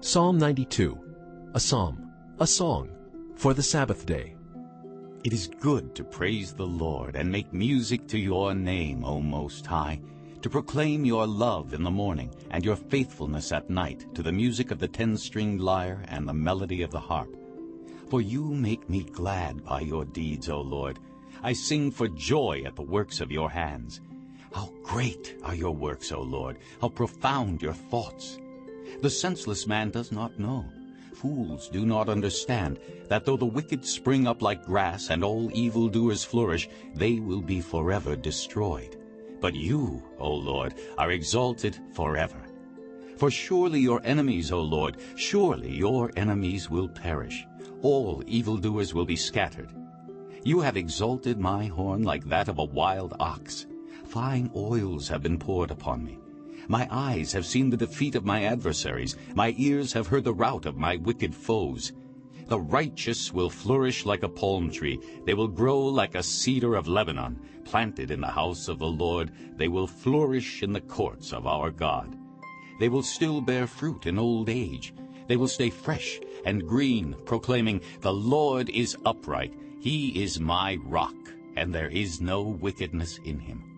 Psalm 92, a psalm, a song, for the Sabbath day. It is good to praise the Lord and make music to your name, O Most High, to proclaim your love in the morning and your faithfulness at night to the music of the ten-stringed lyre and the melody of the harp. For you make me glad by your deeds, O Lord. I sing for joy at the works of your hands. How great are your works, O Lord! How profound your thoughts! The senseless man does not know. Fools do not understand that though the wicked spring up like grass and all evildoers flourish, they will be forever destroyed. But you, O Lord, are exalted forever. For surely your enemies, O Lord, surely your enemies will perish. All evildoers will be scattered. You have exalted my horn like that of a wild ox. Fine oils have been poured upon me. My eyes have seen the defeat of my adversaries. My ears have heard the rout of my wicked foes. The righteous will flourish like a palm tree. They will grow like a cedar of Lebanon. Planted in the house of the Lord, they will flourish in the courts of our God. They will still bear fruit in old age. They will stay fresh and green, proclaiming, The Lord is upright. He is my rock, and there is no wickedness in him.